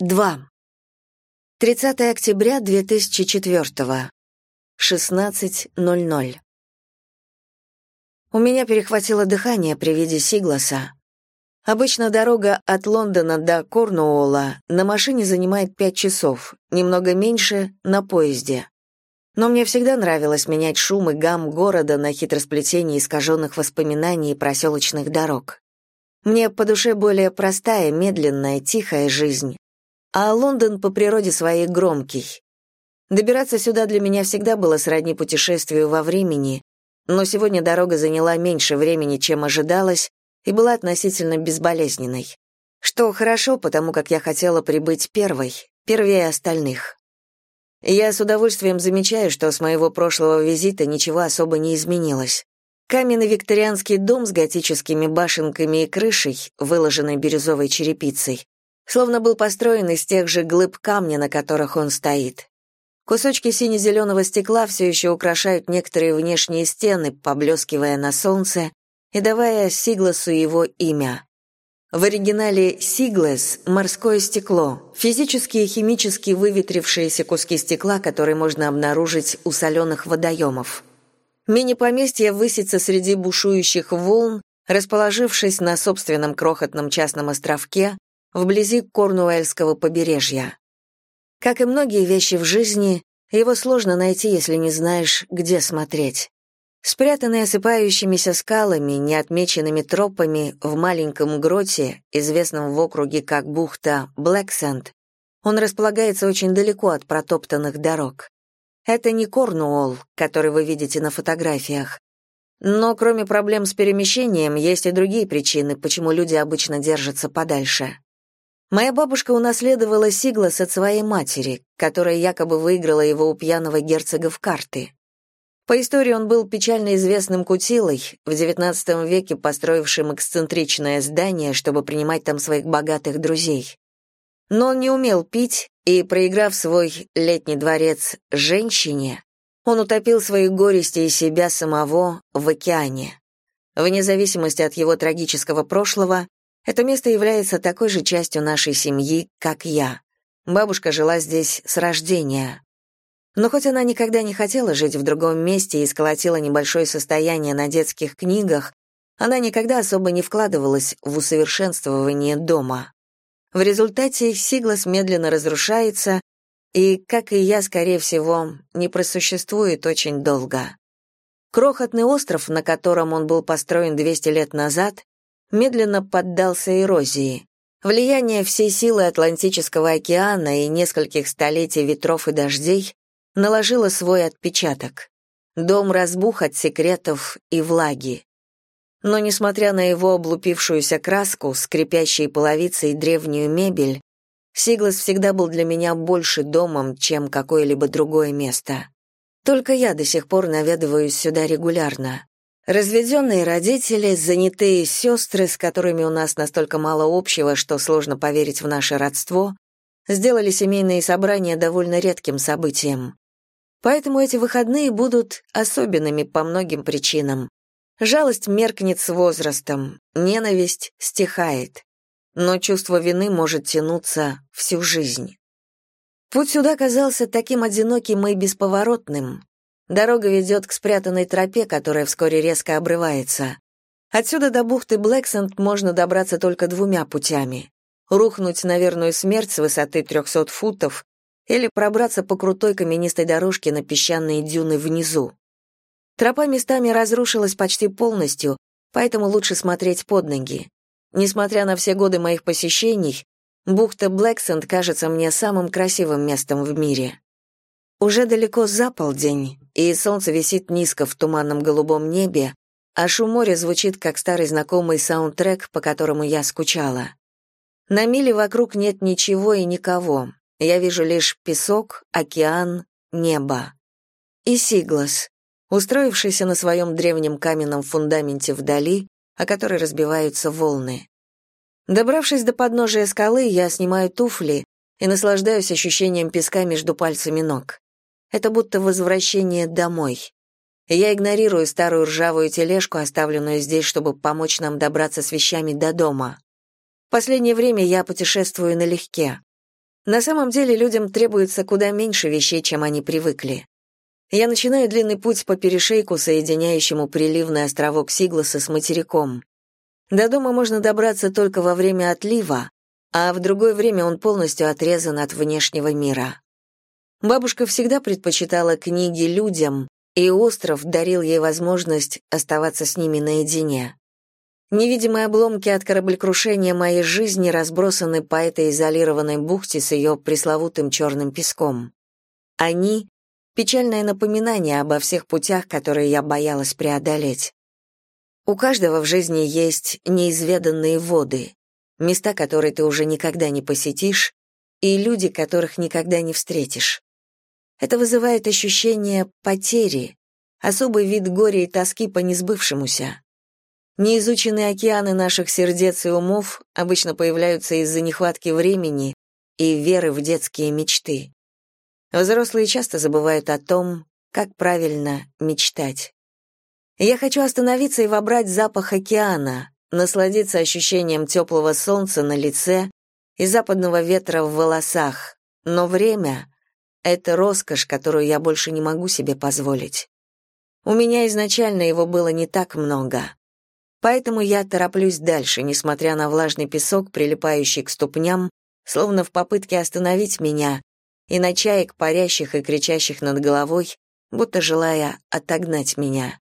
2. 30 октября 2004. 16.00. У меня перехватило дыхание при виде Сигласа. Обычно дорога от Лондона до Корнуолла на машине занимает 5 часов, немного меньше — на поезде. Но мне всегда нравилось менять шум и гам города на хитросплетение искаженных воспоминаний и проселочных дорог. Мне по душе более простая, медленная, тихая жизнь, а Лондон по природе своей громкий. Добираться сюда для меня всегда было сродни путешествию во времени, но сегодня дорога заняла меньше времени, чем ожидалось, и была относительно безболезненной. Что хорошо, потому как я хотела прибыть первой, первее остальных. Я с удовольствием замечаю, что с моего прошлого визита ничего особо не изменилось. Каменный викторианский дом с готическими башенками и крышей, выложенной бирюзовой черепицей, словно был построен из тех же глыб камня, на которых он стоит. Кусочки сине-зеленого стекла все еще украшают некоторые внешние стены, поблескивая на солнце и давая Сигласу его имя. В оригинале «Сиглес» — морское стекло, физически и химически выветрившиеся куски стекла, которые можно обнаружить у соленых водоемов. Мини-поместье высится среди бушующих волн, расположившись на собственном крохотном частном островке, вблизи Корнуэльского побережья. Как и многие вещи в жизни, его сложно найти, если не знаешь, где смотреть. Спрятанный осыпающимися скалами, неотмеченными тропами в маленьком гроте, известном в округе как бухта Блэксенд, он располагается очень далеко от протоптанных дорог. Это не Корнуолл, который вы видите на фотографиях. Но кроме проблем с перемещением, есть и другие причины, почему люди обычно держатся подальше. Моя бабушка унаследовала Сиглас от своей матери, которая якобы выиграла его у пьяного герцога в карты. По истории он был печально известным кутилой, в XIX веке построившим эксцентричное здание, чтобы принимать там своих богатых друзей. Но он не умел пить, и, проиграв свой летний дворец женщине, он утопил свои горести и себя самого в океане. Вне зависимости от его трагического прошлого, это место является такой же частью нашей семьи, как я. Бабушка жила здесь с рождения. Но хоть она никогда не хотела жить в другом месте и сколотила небольшое состояние на детских книгах, она никогда особо не вкладывалась в усовершенствование дома. В результате Сиглас медленно разрушается и, как и я, скорее всего, не просуществует очень долго. Крохотный остров, на котором он был построен 200 лет назад, медленно поддался эрозии. Влияние всей силы Атлантического океана и нескольких столетий ветров и дождей наложило свой отпечаток. Дом разбух от секретов и влаги. Но, несмотря на его облупившуюся краску, скрипящие половицы и древнюю мебель, Сиглас всегда был для меня больше домом, чем какое-либо другое место. Только я до сих пор наведываюсь сюда регулярно. Разведенные родители, занятые сестры, с которыми у нас настолько мало общего, что сложно поверить в наше родство, сделали семейные собрания довольно редким событием. Поэтому эти выходные будут особенными по многим причинам. Жалость меркнет с возрастом, ненависть стихает, но чувство вины может тянуться всю жизнь. Путь сюда казался таким одиноким и бесповоротным, Дорога ведет к спрятанной тропе, которая вскоре резко обрывается. Отсюда до бухты Блэксенд можно добраться только двумя путями. Рухнуть на верную смерть с высоты 300 футов или пробраться по крутой каменистой дорожке на песчаные дюны внизу. Тропа местами разрушилась почти полностью, поэтому лучше смотреть под ноги. Несмотря на все годы моих посещений, бухта Блэксенд кажется мне самым красивым местом в мире. Уже далеко за полдень, и солнце висит низко в туманном голубом небе, а шум моря звучит как старый знакомый саундтрек, по которому я скучала. На миле вокруг нет ничего и никого. Я вижу лишь песок, океан, небо. И Сиглас, устроившийся на своем древнем каменном фундаменте вдали, о который разбиваются волны. Добравшись до подножия скалы, я снимаю туфли и наслаждаюсь ощущением песка между пальцами ног. Это будто возвращение домой. Я игнорирую старую ржавую тележку, оставленную здесь, чтобы помочь нам добраться с вещами до дома. В последнее время я путешествую налегке. На самом деле людям требуется куда меньше вещей, чем они привыкли. Я начинаю длинный путь по перешейку, соединяющему приливный островок Сигласа с материком. До дома можно добраться только во время отлива, а в другое время он полностью отрезан от внешнего мира. Бабушка всегда предпочитала книги людям, и остров дарил ей возможность оставаться с ними наедине. Невидимые обломки от кораблекрушения моей жизни разбросаны по этой изолированной бухте с ее пресловутым черным песком. Они — печальное напоминание обо всех путях, которые я боялась преодолеть. У каждого в жизни есть неизведанные воды, места, которые ты уже никогда не посетишь, и люди, которых никогда не встретишь. Это вызывает ощущение потери, особый вид горя и тоски по несбывшемуся. Неизученные океаны наших сердец и умов обычно появляются из-за нехватки времени и веры в детские мечты. Взрослые часто забывают о том, как правильно мечтать. Я хочу остановиться и вобрать запах океана, насладиться ощущением теплого солнца на лице и западного ветра в волосах, но время — это роскошь, которую я больше не могу себе позволить. У меня изначально его было не так много. Поэтому я тороплюсь дальше, несмотря на влажный песок, прилипающий к ступням, словно в попытке остановить меня, и на чаек, парящих и кричащих над головой, будто желая отогнать меня.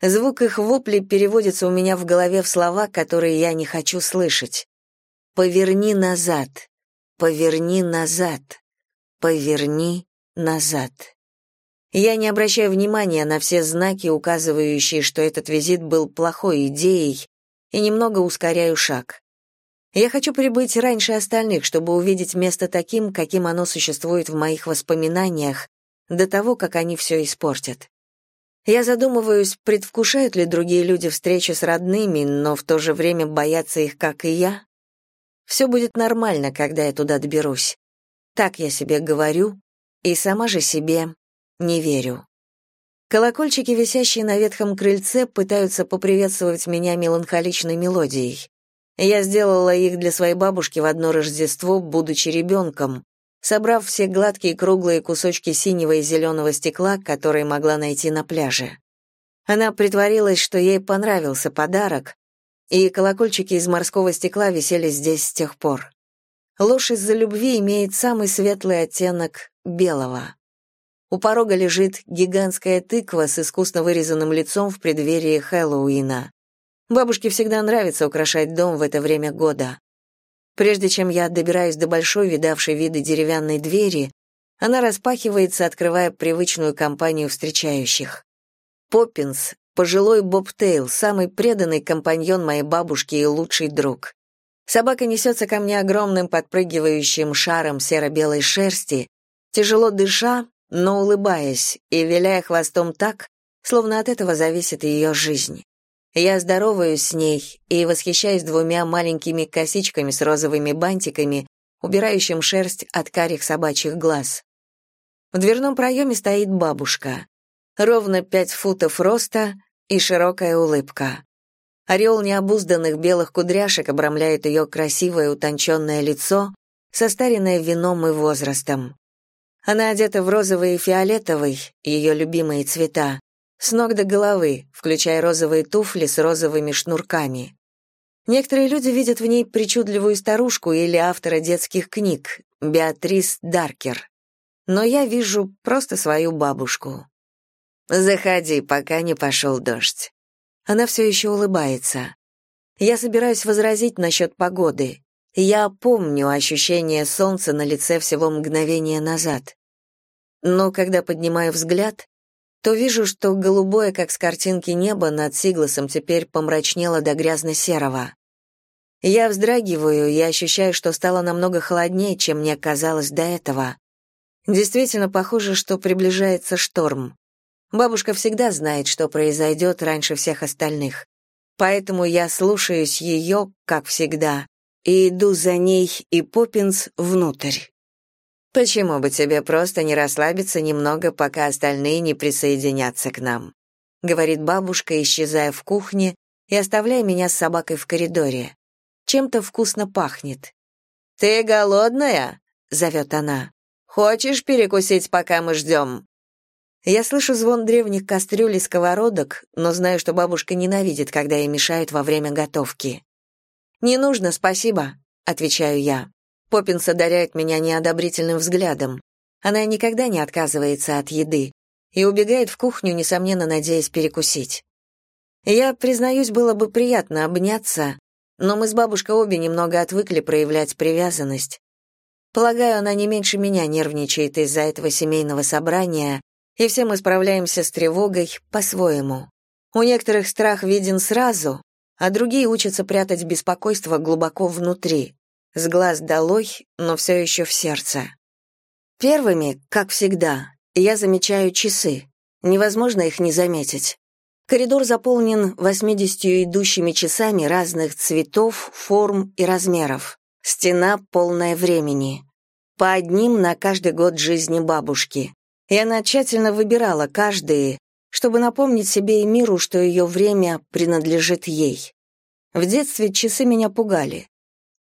Звук их воплей переводится у меня в голове в слова, которые я не хочу слышать. «Поверни назад, поверни назад, поверни назад». Я не обращаю внимания на все знаки, указывающие, что этот визит был плохой идеей, и немного ускоряю шаг. Я хочу прибыть раньше остальных, чтобы увидеть место таким, каким оно существует в моих воспоминаниях, до того, как они все испортят. Я задумываюсь, предвкушают ли другие люди встречи с родными, но в то же время боятся их, как и я. Все будет нормально, когда я туда доберусь. Так я себе говорю, и сама же себе не верю. Колокольчики, висящие на ветхом крыльце, пытаются поприветствовать меня меланхоличной мелодией. Я сделала их для своей бабушки в одно Рождество, будучи ребенком, собрав все гладкие круглые кусочки синего и зеленого стекла, которые могла найти на пляже. Она притворилась, что ей понравился подарок, и колокольчики из морского стекла висели здесь с тех пор. Ложь из-за любви имеет самый светлый оттенок белого. У порога лежит гигантская тыква с искусно вырезанным лицом в преддверии Хэллоуина. Бабушке всегда нравится украшать дом в это время года. Прежде чем я добираюсь до большой, видавшей виды деревянной двери, она распахивается, открывая привычную компанию встречающих. Поппинс, пожилой Боб Тейл, самый преданный компаньон моей бабушки и лучший друг. Собака несется ко мне огромным подпрыгивающим шаром серо-белой шерсти, тяжело дыша, но улыбаясь и виляя хвостом так, словно от этого зависит ее жизнь. Я здороваюсь с ней и восхищаюсь двумя маленькими косичками с розовыми бантиками, убирающим шерсть от карих собачьих глаз. В дверном проеме стоит бабушка. Ровно пять футов роста и широкая улыбка. Ореол необузданных белых кудряшек обрамляет ее красивое утонченное лицо, состаренное вином и возрастом. Она одета в розовый и фиолетовый, ее любимые цвета, с ног до головы, включая розовые туфли с розовыми шнурками. Некоторые люди видят в ней причудливую старушку или автора детских книг, Беатрис Даркер. Но я вижу просто свою бабушку. «Заходи, пока не пошел дождь». Она все еще улыбается. Я собираюсь возразить насчет погоды. Я помню ощущение солнца на лице всего мгновения назад. Но когда поднимаю взгляд, то вижу, что голубое, как с картинки небо, над Сигласом теперь помрачнело до грязно-серого. Я вздрагиваю и ощущаю, что стало намного холоднее, чем мне казалось до этого. Действительно похоже, что приближается шторм. Бабушка всегда знает, что произойдет раньше всех остальных. Поэтому я слушаюсь ее, как всегда, и иду за ней и Поппинс внутрь. Почему бы тебе просто не расслабиться немного, пока остальные не присоединятся к нам? говорит бабушка, исчезая в кухне и оставляя меня с собакой в коридоре. Чем-то вкусно пахнет. Ты голодная? зовет она. «Хочешь перекусить, пока мы ждем?» Я слышу звон древних кастрюль и сковородок, но знаю, что бабушка ненавидит, когда ей мешают во время готовки. «Не нужно, спасибо», — отвечаю я. Поппинс одаряет меня неодобрительным взглядом. Она никогда не отказывается от еды и убегает в кухню, несомненно, надеясь перекусить. Я, признаюсь, было бы приятно обняться, но мы с бабушкой обе немного отвыкли проявлять привязанность. Полагаю, она не меньше меня нервничает из-за этого семейного собрания, и все мы справляемся с тревогой по-своему. У некоторых страх виден сразу, а другие учатся прятать беспокойство глубоко внутри. С глаз долой, но все еще в сердце. Первыми, как всегда, я замечаю часы. Невозможно их не заметить. Коридор заполнен 80 идущими часами разных цветов, форм и размеров. Стена полная времени. По одним на каждый год жизни бабушки. И она тщательно выбирала каждый, чтобы напомнить себе и миру, что ее время принадлежит ей. В детстве часы меня пугали.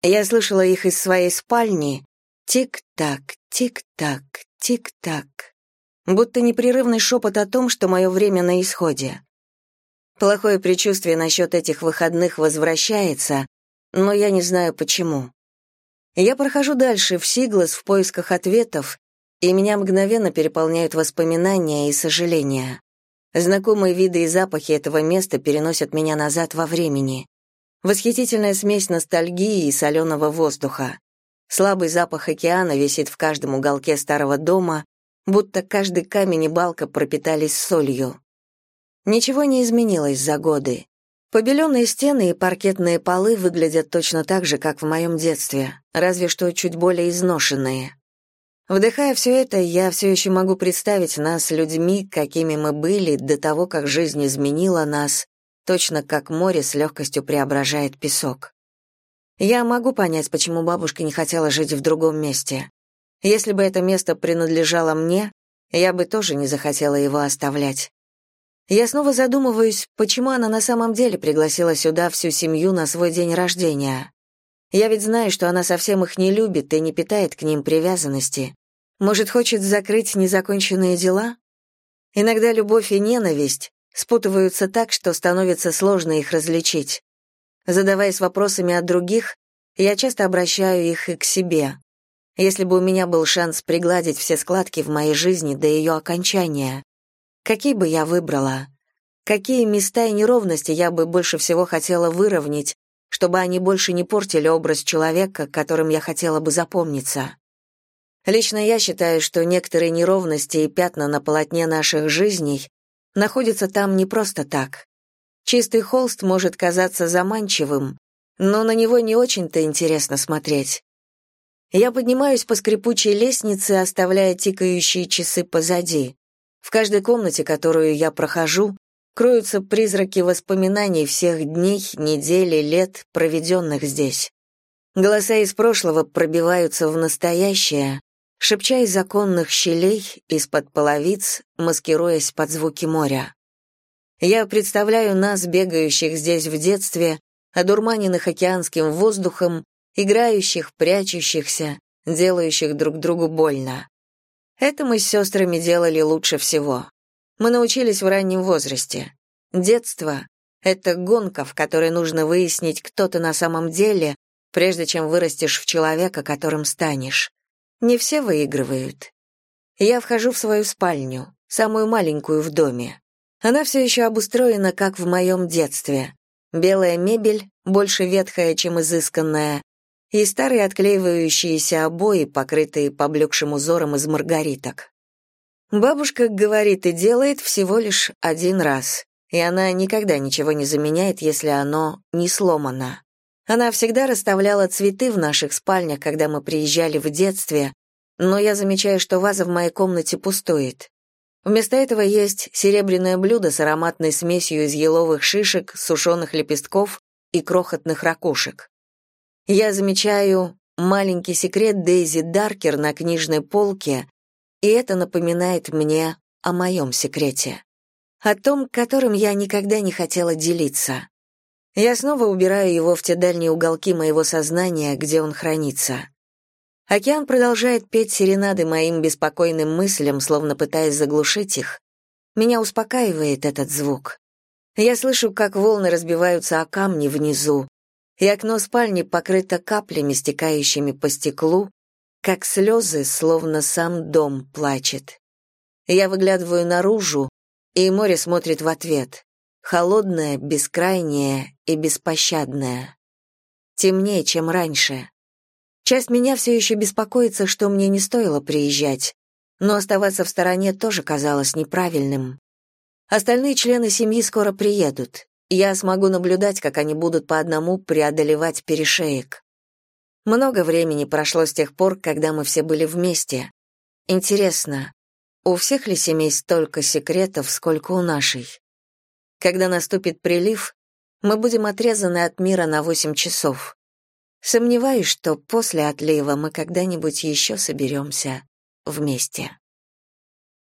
Я слышала их из своей спальни. Тик-так, тик-так, тик-так. Будто непрерывный шепот о том, что мое время на исходе. Плохое предчувствие насчет этих выходных возвращается, но я не знаю почему. Я прохожу дальше в Сиглас в поисках ответов, и меня мгновенно переполняют воспоминания и сожаления. Знакомые виды и запахи этого места переносят меня назад во времени. Восхитительная смесь ностальгии и соленого воздуха. Слабый запах океана висит в каждом уголке старого дома, будто каждый камень и балка пропитались солью. Ничего не изменилось за годы. Побеленные стены и паркетные полы выглядят точно так же, как в моем детстве, разве что чуть более изношенные. Вдыхая все это, я все еще могу представить нас людьми, какими мы были до того, как жизнь изменила нас, точно как море с легкостью преображает песок. Я могу понять, почему бабушка не хотела жить в другом месте. Если бы это место принадлежало мне, я бы тоже не захотела его оставлять. Я снова задумываюсь, почему она на самом деле пригласила сюда всю семью на свой день рождения. Я ведь знаю, что она совсем их не любит и не питает к ним привязанности. Может, хочет закрыть незаконченные дела? Иногда любовь и ненависть спутываются так, что становится сложно их различить. Задаваясь вопросами от других, я часто обращаю их и к себе. Если бы у меня был шанс пригладить все складки в моей жизни до ее окончания, какие бы я выбрала? Какие места и неровности я бы больше всего хотела выровнять, чтобы они больше не портили образ человека, которым я хотела бы запомниться? Лично я считаю, что некоторые неровности и пятна на полотне наших жизней находится там не просто так. Чистый холст может казаться заманчивым, но на него не очень-то интересно смотреть. Я поднимаюсь по скрипучей лестнице, оставляя тикающие часы позади. В каждой комнате, которую я прохожу, кроются призраки воспоминаний всех дней, недель и лет, проведенных здесь. Голоса из прошлого пробиваются в настоящее, шепча из законных щелей, из-под половиц, маскируясь под звуки моря. Я представляю нас, бегающих здесь в детстве, одурманенных океанским воздухом, играющих, прячущихся, делающих друг другу больно. Это мы с сестрами делали лучше всего. Мы научились в раннем возрасте. Детство — это гонка, в которой нужно выяснить, кто ты на самом деле, прежде чем вырастешь в человека, которым станешь. Не все выигрывают. Я вхожу в свою спальню, самую маленькую в доме. Она все еще обустроена, как в моем детстве. Белая мебель, больше ветхая, чем изысканная, и старые отклеивающиеся обои, покрытые поблекшим узором из маргариток. Бабушка говорит и делает всего лишь один раз, и она никогда ничего не заменяет, если оно не сломано. Она всегда расставляла цветы в наших спальнях, когда мы приезжали в детстве, но я замечаю, что ваза в моей комнате пустует. Вместо этого есть серебряное блюдо с ароматной смесью из еловых шишек, сушеных лепестков и крохотных ракушек. Я замечаю маленький секрет Дейзи Даркер на книжной полке, и это напоминает мне о моем секрете. О том, которым я никогда не хотела делиться. Я снова убираю его в те дальние уголки моего сознания, где он хранится. Океан продолжает петь серенады моим беспокойным мыслям, словно пытаясь заглушить их. Меня успокаивает этот звук. Я слышу, как волны разбиваются о камни внизу, и окно спальни покрыто каплями, стекающими по стеклу, как слезы, словно сам дом плачет. Я выглядываю наружу, и море смотрит в ответ. Холодное, бескрайнее и беспощадное. Темнее, чем раньше. Часть меня все еще беспокоится, что мне не стоило приезжать, но оставаться в стороне тоже казалось неправильным. Остальные члены семьи скоро приедут. Я смогу наблюдать, как они будут по одному преодолевать перешеек. Много времени прошло с тех пор, когда мы все были вместе. Интересно, у всех ли семей столько секретов, сколько у нашей? Когда наступит прилив, мы будем отрезаны от мира на восемь часов. Сомневаюсь, что после отлива мы когда-нибудь еще соберемся вместе.